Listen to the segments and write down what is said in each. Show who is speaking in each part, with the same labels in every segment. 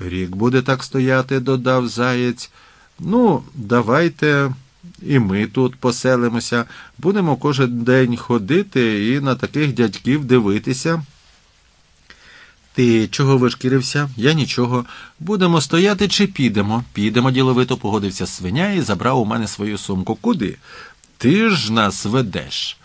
Speaker 1: Рік буде так стояти, додав заєць. Ну, давайте і ми тут поселимося, будемо кожен день ходити і на таких дядьків дивитися. Ти чого вишкірився? Я нічого. Будемо стояти чи підемо? Підемо, діловито погодився свиня і забрав у мене свою сумку. Куди? Ти ж нас ведеш.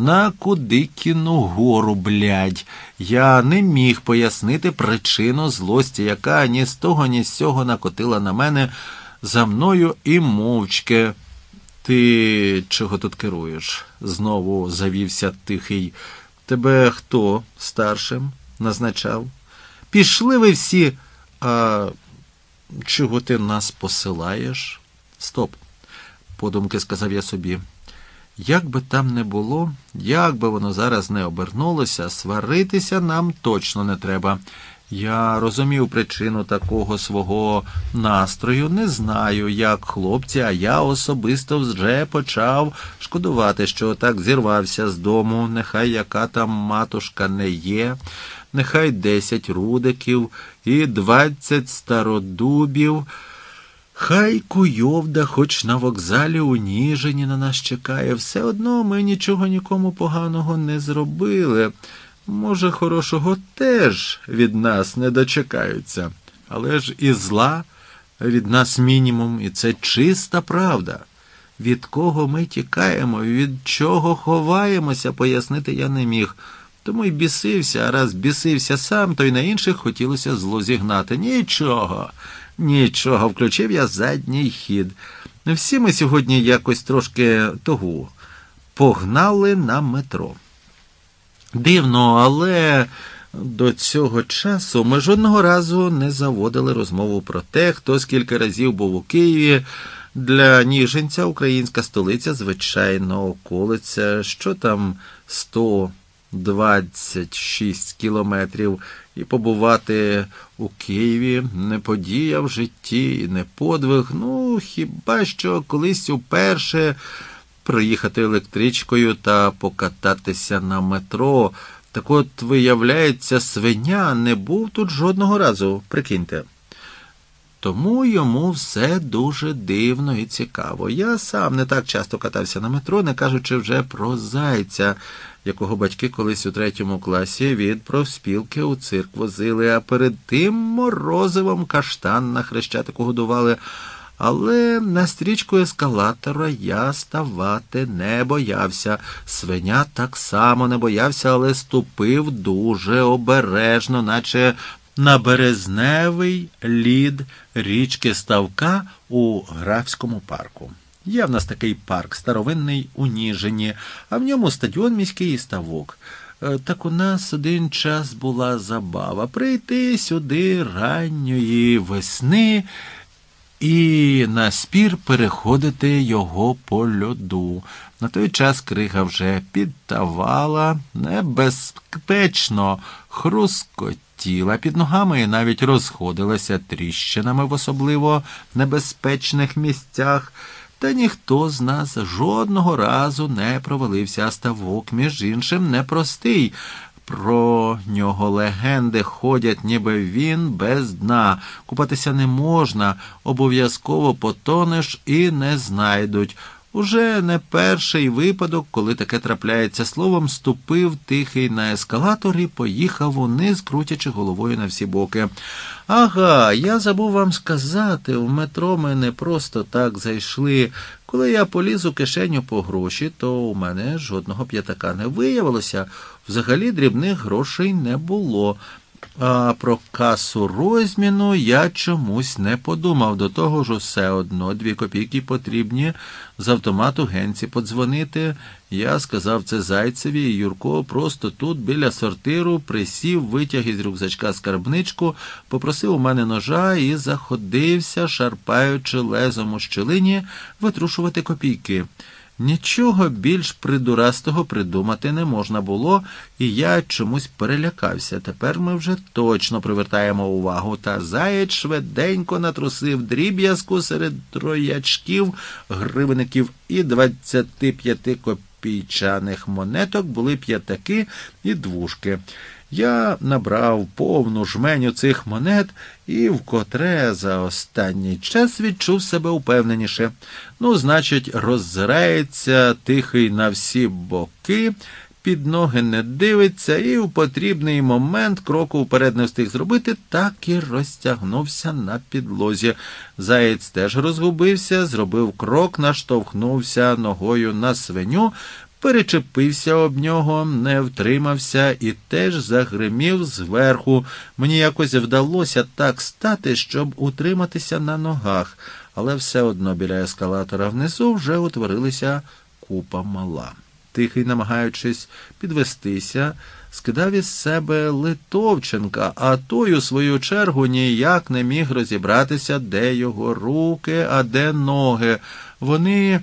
Speaker 1: На Кудикіну гору, блядь. Я не міг пояснити причину злості, яка ні з того, ні з цього накотила на мене за мною і мовчки. Ти чого тут керуєш? знову завівся тихий. Тебе хто старшим назначав? Пішли ви всі. А чого ти нас посилаєш? Стоп, подумки сказав я собі. Як би там не було, як би воно зараз не обернулося, сваритися нам точно не треба. Я розумів причину такого свого настрою, не знаю, як хлопці, а я особисто вже почав шкодувати, що так зірвався з дому. Нехай яка там матушка не є, нехай десять рудиків і двадцять стародубів. Хай куйовда, хоч на вокзалі у Ніжині на нас чекає, все одно ми нічого нікому поганого не зробили. Може, хорошого теж від нас не дочекаються, але ж і зла від нас мінімум, і це чиста правда. Від кого ми тікаємо, від чого ховаємося, пояснити я не міг. Тому й бісився, а раз бісився сам, то й на інших хотілося зло зігнати. Нічого, нічого, включив я задній хід. Всі ми сьогодні якось трошки того погнали на метро. Дивно, але до цього часу ми жодного разу не заводили розмову про те, хто скільки разів був у Києві. Для Ніжинця українська столиця, звичайно, околиця, що там 126 кілометрів, і побувати у Києві не подія в житті не подвиг. Ну, хіба що колись уперше приїхати електричкою та покататися на метро. Так от, виявляється, свиня не був тут жодного разу, прикиньте. Тому йому все дуже дивно і цікаво. Я сам не так часто катався на метро, не кажучи вже про зайця, якого батьки колись у третьому класі від профспілки у цирк возили, а перед тим морозивом каштан на хрещатику годували. Але на стрічку ескалатора я ставати не боявся. Свиня так само не боявся, але ступив дуже обережно, наче на березневий лід річки Ставка у Графському парку. Є в нас такий парк, старовинний у Ніжині, а в ньому стадіон міський і ставок. Е, так у нас один час була забава прийти сюди ранньої весни і на спір переходити його по льоду. На той час крига вже підтавала, небезпечно хрускотіла під ногами і навіть розходилася тріщинами в особливо небезпечних місцях. Та ніхто з нас жодного разу не провалився, а ставок, між іншим, непростий. Про нього легенди ходять, ніби він без дна. Купатися не можна, обов'язково потонеш і не знайдуть. Уже не перший випадок, коли таке трапляється словом, ступив тихий на ескалатор і поїхав униз, крутячи головою на всі боки. Ага, я забув вам сказати, в метро ми не просто так зайшли. Коли я поліз у кишеню по гроші, то у мене жодного п'ятака не виявилося. Взагалі дрібних грошей не було. А про касу розміну я чомусь не подумав. До того ж, усе одно дві копійки потрібні з автомату генці подзвонити. Я сказав це зайцеві, і Юрко просто тут, біля сортиру, присів, витяг із рюкзачка скарбничку, попросив у мене ножа і заходився, шарпаючи лезом у щелині, витрушувати копійки. Нічого більш придурастого придумати не можна було, і я чомусь перелякався. Тепер ми вже точно привертаємо увагу. Та заєць швиденько натрусив дріб'язку серед троячків, гривників і 25 копійчаних монеток були п'ятаки і двушки. Я набрав повну жменю цих монет і вкотре за останній час відчув себе упевненіше. Ну, значить, роззирається тихий на всі боки, під ноги не дивиться і в потрібний момент кроку вперед не встиг зробити, так і розтягнувся на підлозі. Заєць теж розгубився, зробив крок, наштовхнувся ногою на свиню, перечепився об нього, не втримався і теж загримів зверху. Мені якось вдалося так стати, щоб утриматися на ногах, але все одно біля ескалатора внизу вже утворилася купа мала. Тихий, намагаючись підвестися, скидав із себе Литовченка, а той, у свою чергу, ніяк не міг розібратися, де його руки, а де ноги. Вони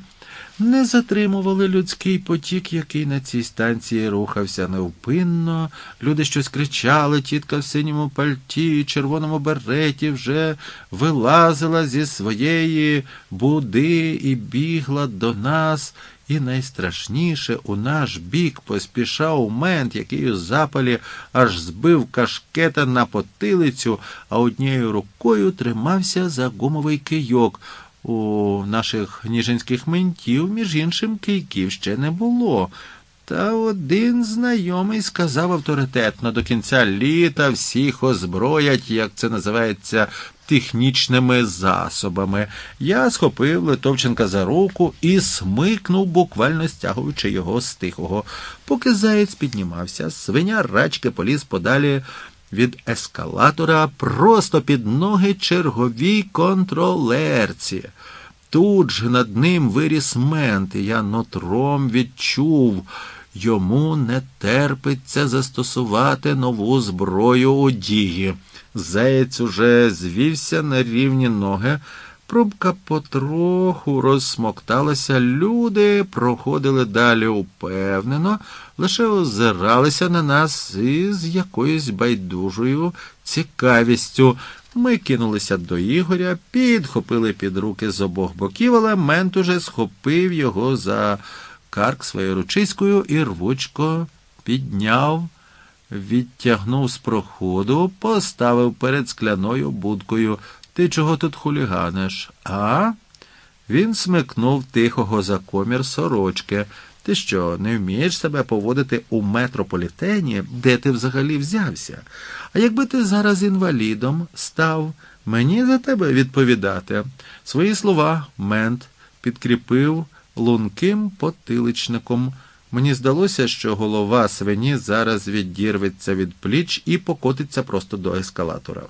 Speaker 1: не затримували людський потік, який на цій станції рухався невпинно. Люди щось кричали, тітка в синьому пальті, червоному береті вже вилазила зі своєї буди і бігла до нас. І найстрашніше у наш бік поспішав мент, який у запалі аж збив кашкета на потилицю, а однією рукою тримався за гумовий кийок. У наших ніжинських ментів, між іншим, кийків ще не було. Та один знайомий сказав авторитетно до кінця літа всіх озброять, як це називається, технічними засобами. Я схопив Литовченка за руку і смикнув, буквально стягуючи його з тихого. Поки заєць піднімався, свиня рачки поліз подалі від ескалатора просто під ноги черговій контролерці. Тут же над ним виріс мент, і я нотром відчув. Йому не терпиться застосувати нову зброю у дії. Заєць уже звівся на рівні ноги. Пробка потроху розсмокталася, люди проходили далі упевнено, лише озиралися на нас із якоюсь байдужою цікавістю. Ми кинулися до Ігоря, підхопили під руки з обох боків, але мент уже схопив його за карк своєю ручиською і рвучко підняв, відтягнув з проходу, поставив перед скляною будкою. Ти чого тут хуліганиш? А? Він смикнув тихого за комір сорочки. Ти що, не вмієш себе поводити у метрополітені, де ти взагалі взявся? А якби ти зараз інвалідом став, мені за тебе відповідати. Свої слова мент підкріпив лунким потиличником. Мені здалося, що голова свині зараз відірветься від пліч і покотиться просто до ескалатора.